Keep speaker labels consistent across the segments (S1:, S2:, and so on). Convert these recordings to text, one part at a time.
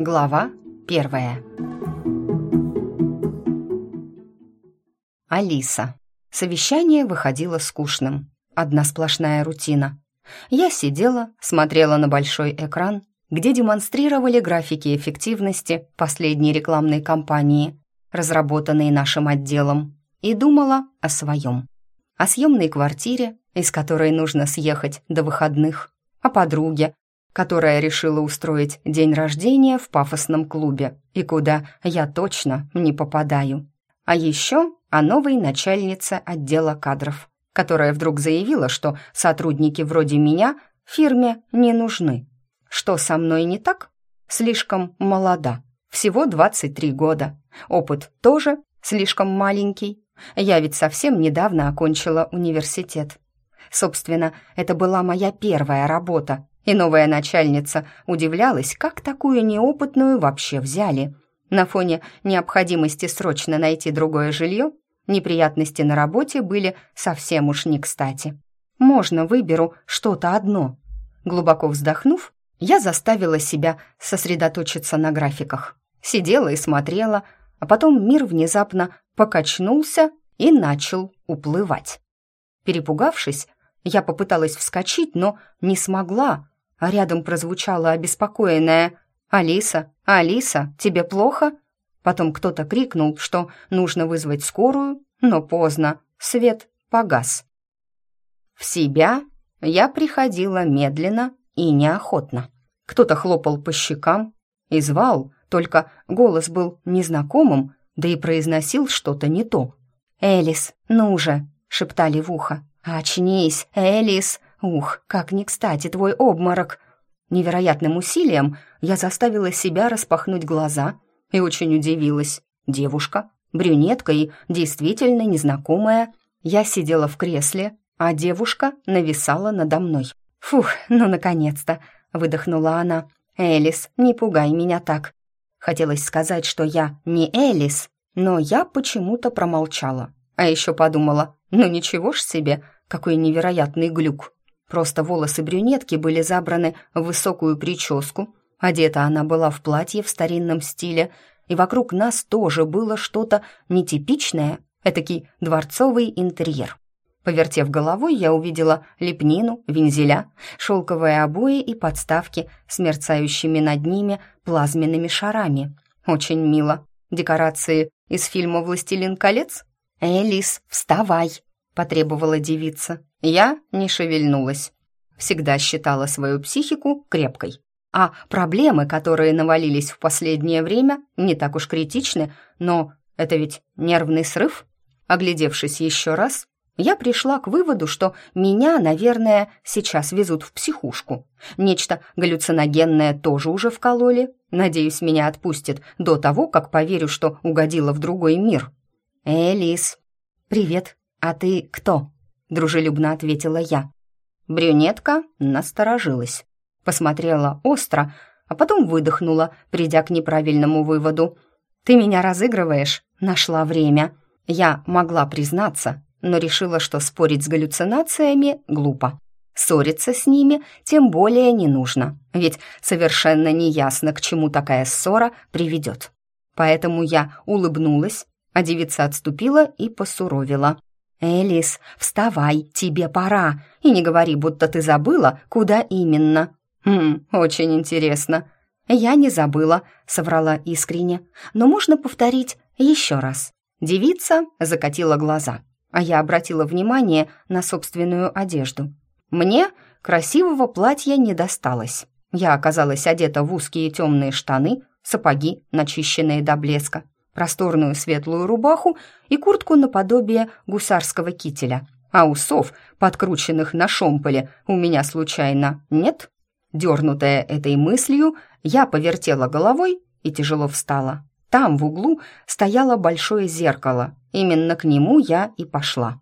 S1: Глава первая. Алиса. Совещание выходило скучным. Одна сплошная рутина. Я сидела, смотрела на большой экран, где демонстрировали графики эффективности последней рекламной кампании, разработанной нашим отделом, и думала о своем. О съемной квартире, из которой нужно съехать до выходных, о подруге, которая решила устроить день рождения в пафосном клубе и куда я точно не попадаю. А еще о новой начальнице отдела кадров, которая вдруг заявила, что сотрудники вроде меня фирме не нужны. Что со мной не так? Слишком молода. Всего 23 года. Опыт тоже слишком маленький. Я ведь совсем недавно окончила университет. Собственно, это была моя первая работа, и новая начальница удивлялась, как такую неопытную вообще взяли. На фоне необходимости срочно найти другое жилье, неприятности на работе были совсем уж не кстати. «Можно выберу что-то одно». Глубоко вздохнув, я заставила себя сосредоточиться на графиках. Сидела и смотрела, а потом мир внезапно покачнулся и начал уплывать. Перепугавшись, я попыталась вскочить, но не смогла, а рядом прозвучало обеспокоенное «Алиса, Алиса, тебе плохо?» Потом кто-то крикнул, что нужно вызвать скорую, но поздно, свет погас. В себя я приходила медленно и неохотно. Кто-то хлопал по щекам и звал, только голос был незнакомым, да и произносил что-то не то. «Элис, ну же!» — шептали в ухо. «Очнись, Элис! Ух, как не кстати твой обморок!» Невероятным усилием я заставила себя распахнуть глаза и очень удивилась. Девушка, брюнетка и действительно незнакомая. Я сидела в кресле, а девушка нависала надо мной. «Фух, ну наконец-то!» — выдохнула она. «Элис, не пугай меня так!» Хотелось сказать, что я не Элис, но я почему-то промолчала. А еще подумала, ну ничего ж себе, какой невероятный глюк. Просто волосы брюнетки были забраны в высокую прическу, одета она была в платье в старинном стиле, и вокруг нас тоже было что-то нетипичное, этакий дворцовый интерьер. Повертев головой, я увидела лепнину, вензеля, шелковые обои и подставки с мерцающими над ними плазменными шарами. Очень мило. Декорации из фильма «Властелин колец»? «Элис, вставай!» — потребовала девица. Я не шевельнулась. Всегда считала свою психику крепкой. А проблемы, которые навалились в последнее время, не так уж критичны, но это ведь нервный срыв. Оглядевшись еще раз, я пришла к выводу, что меня, наверное, сейчас везут в психушку. Нечто галлюциногенное тоже уже вкололи. Надеюсь, меня отпустят до того, как поверю, что угодила в другой мир. «Элис». «Привет. А ты кто?» — дружелюбно ответила я. Брюнетка насторожилась. Посмотрела остро, а потом выдохнула, придя к неправильному выводу. «Ты меня разыгрываешь?» Нашла время. Я могла признаться, но решила, что спорить с галлюцинациями глупо. Ссориться с ними тем более не нужно, ведь совершенно неясно, к чему такая ссора приведет. Поэтому я улыбнулась, а девица отступила и посуровила. «Элис, вставай, тебе пора, и не говори, будто ты забыла, куда именно». «Хм, очень интересно». «Я не забыла», — соврала искренне, «но можно повторить еще раз». Девица закатила глаза а я обратила внимание на собственную одежду. Мне красивого платья не досталось. Я оказалась одета в узкие темные штаны, сапоги, начищенные до блеска, просторную светлую рубаху и куртку наподобие гусарского кителя. А усов, подкрученных на шомполе, у меня случайно нет? Дернутая этой мыслью, я повертела головой и тяжело встала. Там, в углу, стояло большое зеркало. Именно к нему я и пошла.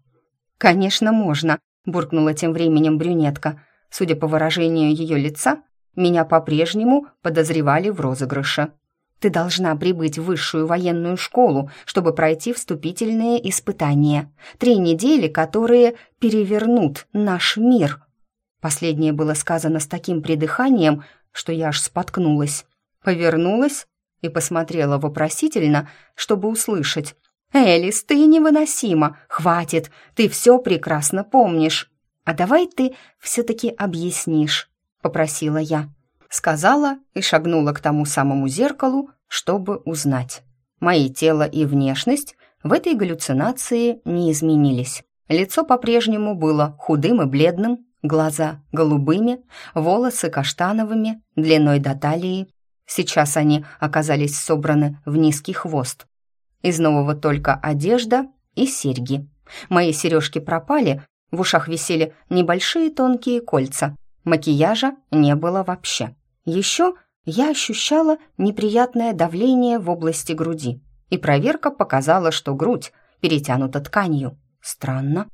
S1: «Конечно, можно», — буркнула тем временем брюнетка. Судя по выражению ее лица, меня по-прежнему подозревали в розыгрыше. «Ты должна прибыть в высшую военную школу, чтобы пройти вступительные испытания. Три недели, которые перевернут наш мир». Последнее было сказано с таким придыханием, что я аж споткнулась. повернулась и посмотрела вопросительно, чтобы услышать. «Элис, ты невыносима! Хватит! Ты все прекрасно помнишь! А давай ты все-таки объяснишь», — попросила я. Сказала и шагнула к тому самому зеркалу, чтобы узнать. Мои тело и внешность в этой галлюцинации не изменились. Лицо по-прежнему было худым и бледным, глаза голубыми, волосы каштановыми, длиной до талии. Сейчас они оказались собраны в низкий хвост. Из нового только одежда и серьги. Мои сережки пропали, в ушах висели небольшие тонкие кольца. Макияжа не было вообще. Еще я ощущала неприятное давление в области груди, и проверка показала, что грудь перетянута тканью. Странно.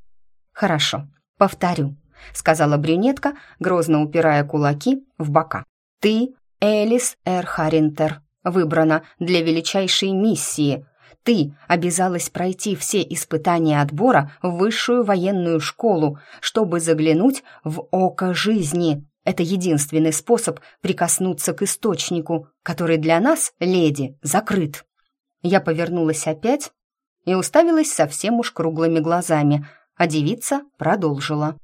S1: Хорошо, повторю, сказала брюнетка, грозно упирая кулаки в бока. Ты, Элис Эрхаринтер, выбрана для величайшей миссии. Ты обязалась пройти все испытания отбора в высшую военную школу, чтобы заглянуть в око жизни. Это единственный способ прикоснуться к источнику, который для нас, леди, закрыт. Я повернулась опять и уставилась совсем уж круглыми глазами, а девица продолжила.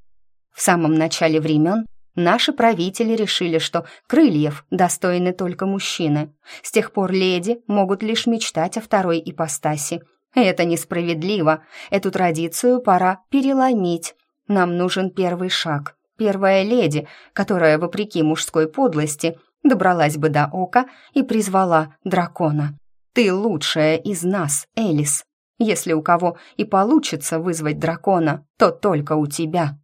S1: В самом начале времен наши правители решили, что крыльев достойны только мужчины. С тех пор леди могут лишь мечтать о второй ипостаси. Это несправедливо. Эту традицию пора переломить. Нам нужен первый шаг. Первая леди, которая, вопреки мужской подлости, добралась бы до ока и призвала дракона. Ты лучшая из нас, Элис. Если у кого и получится вызвать дракона, то только у тебя.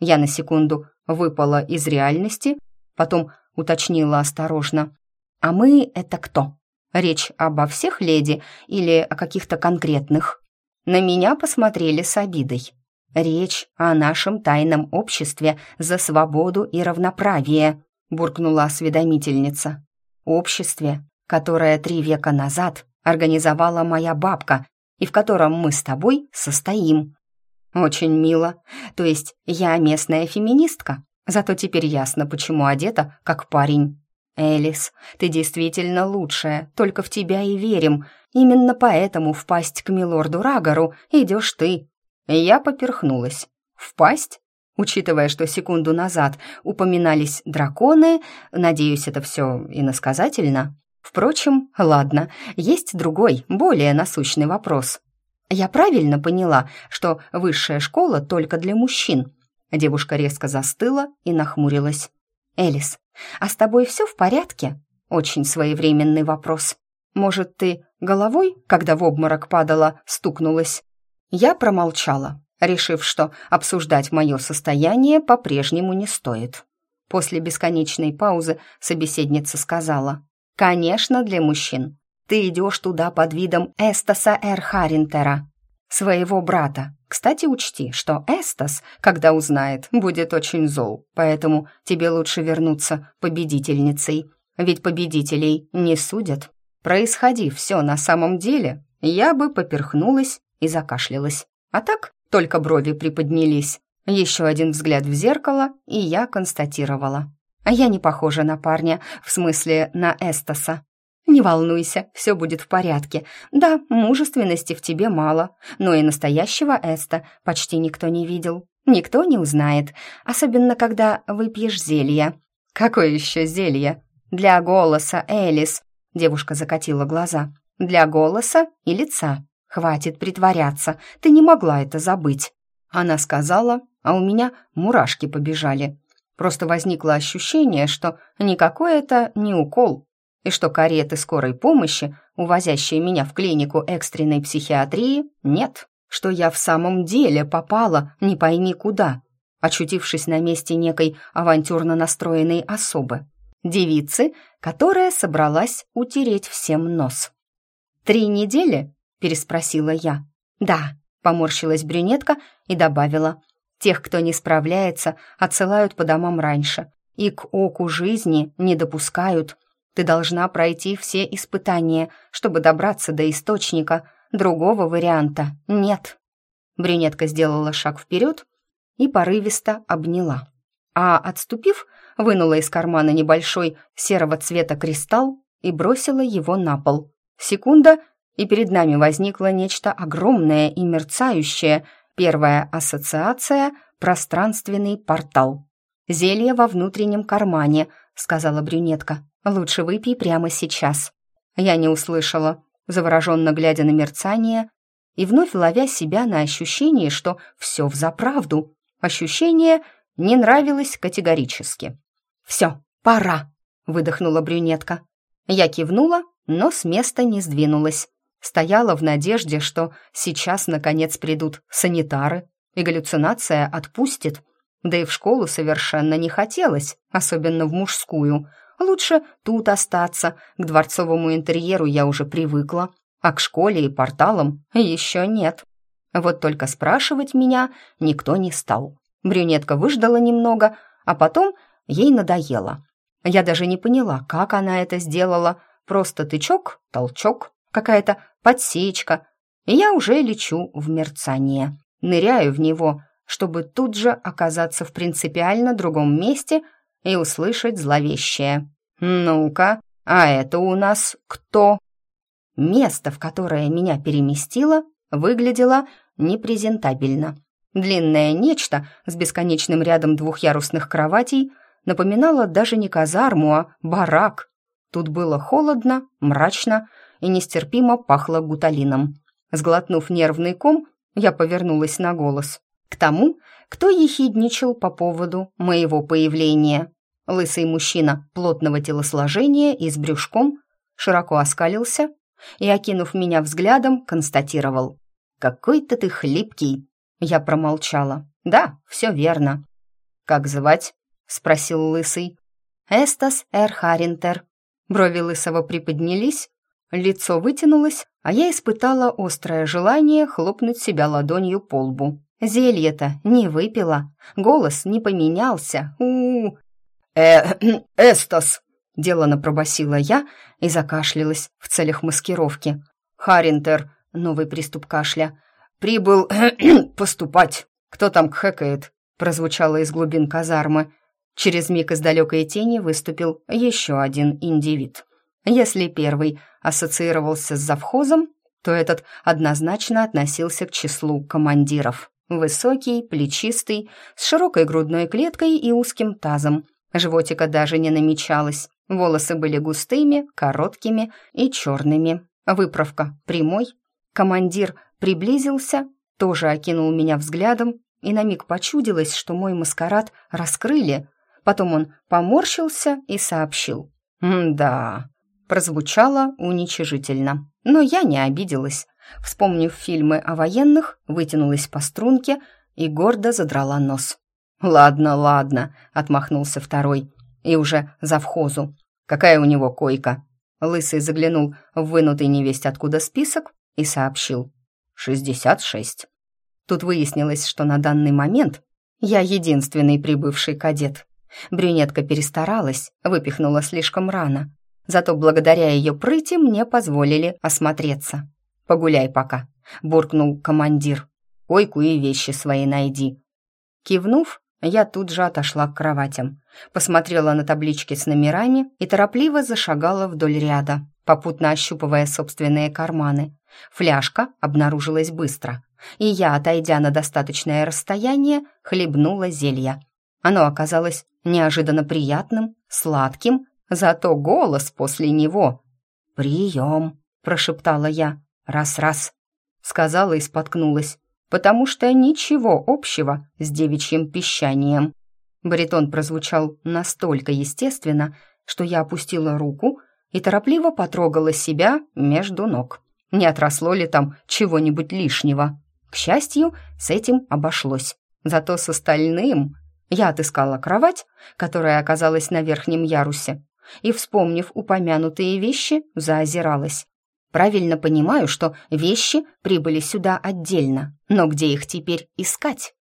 S1: Я на секунду выпала из реальности, потом уточнила осторожно. А мы это кто? Речь обо всех леди или о каких-то конкретных? На меня посмотрели с обидой. Речь о нашем тайном обществе за свободу и равноправие, буркнула осведомительница. Обществе, которое три века назад организовала моя бабка и в котором мы с тобой состоим. Очень мило. То есть я местная феминистка, зато теперь ясно, почему одета как парень. Элис, ты действительно лучшая, только в тебя и верим. Именно поэтому впасть к милорду Рагару идешь ты. Я поперхнулась. Впасть? Учитывая, что секунду назад упоминались драконы, надеюсь, это все иносказательно. Впрочем, ладно, есть другой, более насущный вопрос. Я правильно поняла, что высшая школа только для мужчин? Девушка резко застыла и нахмурилась. «Элис, а с тобой все в порядке?» Очень своевременный вопрос. «Может, ты головой, когда в обморок падала, стукнулась?» Я промолчала, решив, что обсуждать мое состояние по-прежнему не стоит. После бесконечной паузы собеседница сказала. Конечно, для мужчин. Ты идешь туда под видом Эстаса Эрхаринтера, своего брата. Кстати, учти, что Эстас, когда узнает, будет очень зол, поэтому тебе лучше вернуться победительницей, ведь победителей не судят. Происходи все на самом деле, я бы поперхнулась и закашлялась. А так только брови приподнялись. Еще один взгляд в зеркало, и я констатировала. А я не похожа на парня, в смысле на Эстаса. Не волнуйся, все будет в порядке. Да, мужественности в тебе мало, но и настоящего Эста почти никто не видел. Никто не узнает, особенно когда выпьешь зелье. Какое еще зелье? Для голоса, Элис. Девушка закатила глаза. Для голоса и лица. Хватит притворяться, ты не могла это забыть. Она сказала, а у меня мурашки побежали. Просто возникло ощущение, что никакой это не укол, и что кареты скорой помощи, увозящие меня в клинику экстренной психиатрии, нет, что я в самом деле попала не пойми куда, очутившись на месте некой авантюрно настроенной особы, девицы, которая собралась утереть всем нос. «Три недели?» — переспросила я. «Да», — поморщилась брюнетка и добавила, Тех, кто не справляется, отсылают по домам раньше и к оку жизни не допускают. Ты должна пройти все испытания, чтобы добраться до источника. Другого варианта нет. Брюнетка сделала шаг вперед и порывисто обняла. А отступив, вынула из кармана небольшой серого цвета кристалл и бросила его на пол. Секунда, и перед нами возникло нечто огромное и мерцающее. Первая ассоциация — пространственный портал. «Зелье во внутреннем кармане», — сказала брюнетка. «Лучше выпей прямо сейчас». Я не услышала, завороженно глядя на мерцание и вновь ловя себя на ощущение, что все взаправду. Ощущение не нравилось категорически. «Все, пора», — выдохнула брюнетка. Я кивнула, но с места не сдвинулась. Стояла в надежде, что сейчас, наконец, придут санитары, и галлюцинация отпустит. Да и в школу совершенно не хотелось, особенно в мужскую. Лучше тут остаться, к дворцовому интерьеру я уже привыкла, а к школе и порталам еще нет. Вот только спрашивать меня никто не стал. Брюнетка выждала немного, а потом ей надоело. Я даже не поняла, как она это сделала. Просто тычок, толчок, какая-то подсечка, и я уже лечу в мерцание. Ныряю в него, чтобы тут же оказаться в принципиально другом месте и услышать зловещее. «Ну-ка, а это у нас кто?» Место, в которое меня переместило, выглядело непрезентабельно. Длинное нечто с бесконечным рядом двухъярусных кроватей напоминало даже не казарму, а барак. Тут было холодно, мрачно и нестерпимо пахло гуталином. Сглотнув нервный ком, я повернулась на голос. К тому, кто ехидничал по поводу моего появления. Лысый мужчина плотного телосложения и с брюшком широко оскалился и, окинув меня взглядом, констатировал. «Какой-то ты хлипкий!» Я промолчала. «Да, все верно». «Как звать?» — спросил Лысый. «Эстас Эр Харинтер». Брови Лысого приподнялись, лицо вытянулось, а я испытала острое желание хлопнуть себя ладонью по лбу. Зелье-то не выпила, голос не поменялся. у, -у, -у. «Э, Эстас!» — делано пробасила я и закашлялась в целях маскировки. «Харинтер!» — новый приступ кашля. «Прибыл поступать. Кто там кхэкает?» — прозвучало из глубин казармы. Через миг из далекой тени выступил еще один индивид. Если первый ассоциировался с завхозом, то этот однозначно относился к числу командиров. Высокий, плечистый, с широкой грудной клеткой и узким тазом. Животика даже не намечалось. Волосы были густыми, короткими и черными. Выправка прямой. Командир приблизился, тоже окинул меня взглядом, и на миг почудилось, что мой маскарад раскрыли. Потом он поморщился и сообщил. «Да». Прозвучало уничижительно. Но я не обиделась. Вспомнив фильмы о военных, вытянулась по струнке и гордо задрала нос. «Ладно, ладно», — отмахнулся второй и уже завхозу. «Какая у него койка?» Лысый заглянул в вынутый невесть откуда список и сообщил. «Шестьдесят шесть». Тут выяснилось, что на данный момент я единственный прибывший кадет. Брюнетка перестаралась, выпихнула слишком рано. Зато благодаря ее прыти мне позволили осмотреться. «Погуляй пока», — буркнул командир. «Койку и вещи свои найди». Кивнув, я тут же отошла к кроватям, посмотрела на таблички с номерами и торопливо зашагала вдоль ряда, попутно ощупывая собственные карманы. Фляжка обнаружилась быстро, и я, отойдя на достаточное расстояние, хлебнула зелья. Оно оказалось неожиданно приятным, сладким, зато голос после него. «Прием», — прошептала я, раз-раз, сказала и споткнулась потому что ничего общего с девичьим пищанием. Баритон прозвучал настолько естественно, что я опустила руку и торопливо потрогала себя между ног. Не отросло ли там чего-нибудь лишнего? К счастью, с этим обошлось. Зато с остальным я отыскала кровать, которая оказалась на верхнем ярусе, и, вспомнив упомянутые вещи, заозиралась. Правильно понимаю, что вещи прибыли сюда отдельно, но где их теперь искать?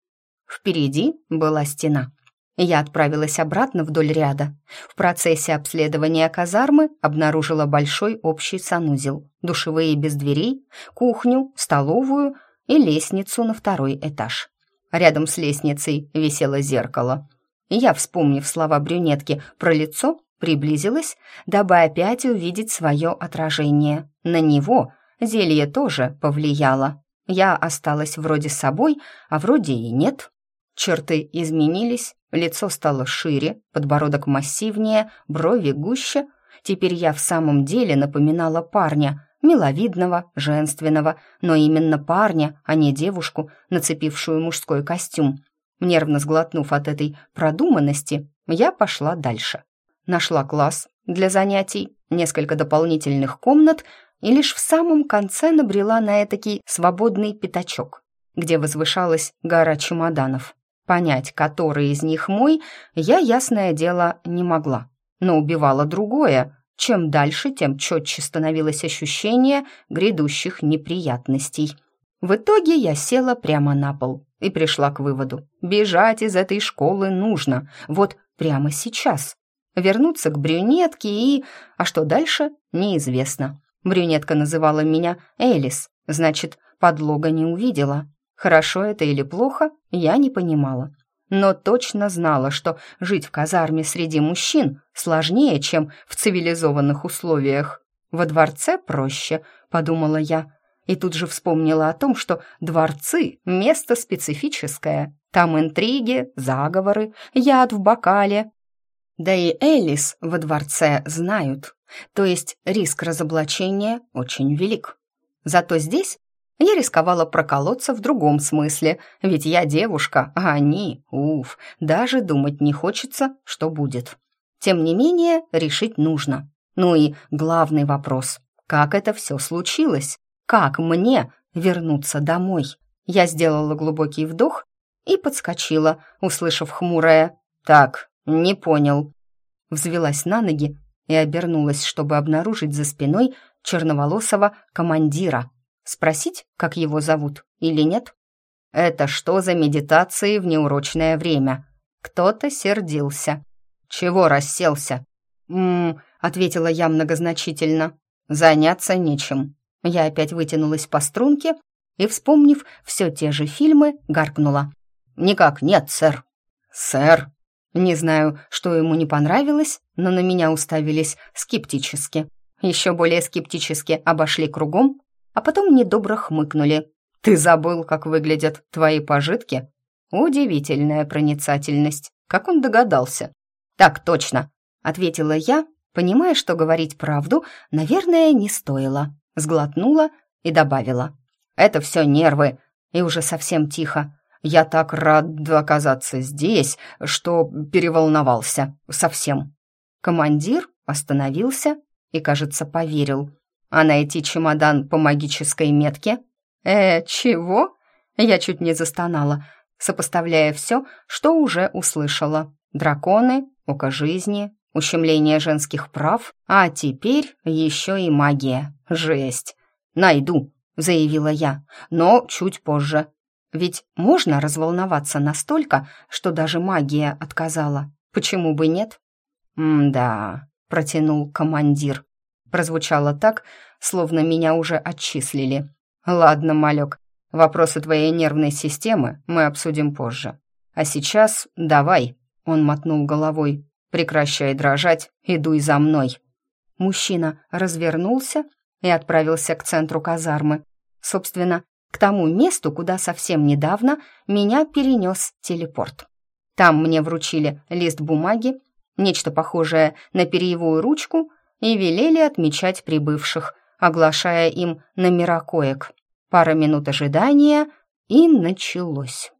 S1: Впереди была стена. Я отправилась обратно вдоль ряда. В процессе обследования казармы обнаружила большой общий санузел, душевые без дверей, кухню, столовую и лестницу на второй этаж. Рядом с лестницей висело зеркало. Я, вспомнив слова брюнетки про лицо, приблизилась, дабы опять увидеть свое отражение. На него зелье тоже повлияло. Я осталась вроде собой, а вроде и нет. Черты изменились, лицо стало шире, подбородок массивнее, брови гуще. Теперь я в самом деле напоминала парня, миловидного, женственного, но именно парня, а не девушку, нацепившую мужской костюм. Нервно сглотнув от этой продуманности, я пошла дальше. Нашла класс для занятий, несколько дополнительных комнат и лишь в самом конце набрела на этакий свободный пятачок, где возвышалась гора чемоданов. Понять, который из них мой, я, ясное дело, не могла. Но убивало другое. Чем дальше, тем четче становилось ощущение грядущих неприятностей. В итоге я села прямо на пол и пришла к выводу. Бежать из этой школы нужно, вот прямо сейчас. Вернуться к брюнетке и... А что дальше, неизвестно. Брюнетка называла меня Элис, значит, подлога не увидела. Хорошо это или плохо, я не понимала. Но точно знала, что жить в казарме среди мужчин сложнее, чем в цивилизованных условиях. Во дворце проще, подумала я, и тут же вспомнила о том, что дворцы — место специфическое. Там интриги, заговоры, яд в бокале. Да и Элис во дворце знают, то есть риск разоблачения очень велик. Зато здесь я рисковала проколоться в другом смысле, ведь я девушка, а они, уф, даже думать не хочется, что будет. Тем не менее, решить нужно. Ну и главный вопрос, как это все случилось? Как мне вернуться домой? Я сделала глубокий вдох и подскочила, услышав хмурое «Так, не понял». Взвелась на ноги и обернулась, чтобы обнаружить за спиной черноволосого командира – Спросить, как его зовут, или нет? Это что за медитации в неурочное время? Кто-то сердился. Чего расселся? «М-м», ответила я многозначительно. «Заняться нечем». Я опять вытянулась по струнке и, вспомнив все те же фильмы, гаркнула. «Никак нет, сэр». «Сэр?» Не знаю, что ему не понравилось, но на меня уставились скептически. Еще более скептически обошли кругом а потом недобро хмыкнули. «Ты забыл, как выглядят твои пожитки?» Удивительная проницательность. Как он догадался? «Так точно», — ответила я, понимая, что говорить правду, наверное, не стоило. Сглотнула и добавила. «Это все нервы». И уже совсем тихо. «Я так рад оказаться здесь, что переволновался. Совсем». Командир остановился и, кажется, поверил а найти чемодан по магической метке? Э, чего? Я чуть не застонала, сопоставляя все, что уже услышала. Драконы, око жизни, ущемление женских прав, а теперь еще и магия. Жесть. «Найду», — заявила я, — «но чуть позже. Ведь можно разволноваться настолько, что даже магия отказала. Почему бы нет?» «М-да», — протянул командир прозвучало так, словно меня уже отчислили. «Ладно, малек, вопросы твоей нервной системы мы обсудим позже. А сейчас давай», — он мотнул головой, «прекращай дрожать и дуй за мной». Мужчина развернулся и отправился к центру казармы. Собственно, к тому месту, куда совсем недавно меня перенес телепорт. Там мне вручили лист бумаги, нечто похожее на перьевую ручку и велели отмечать прибывших, оглашая им номера коек. Пара минут ожидания, и началось.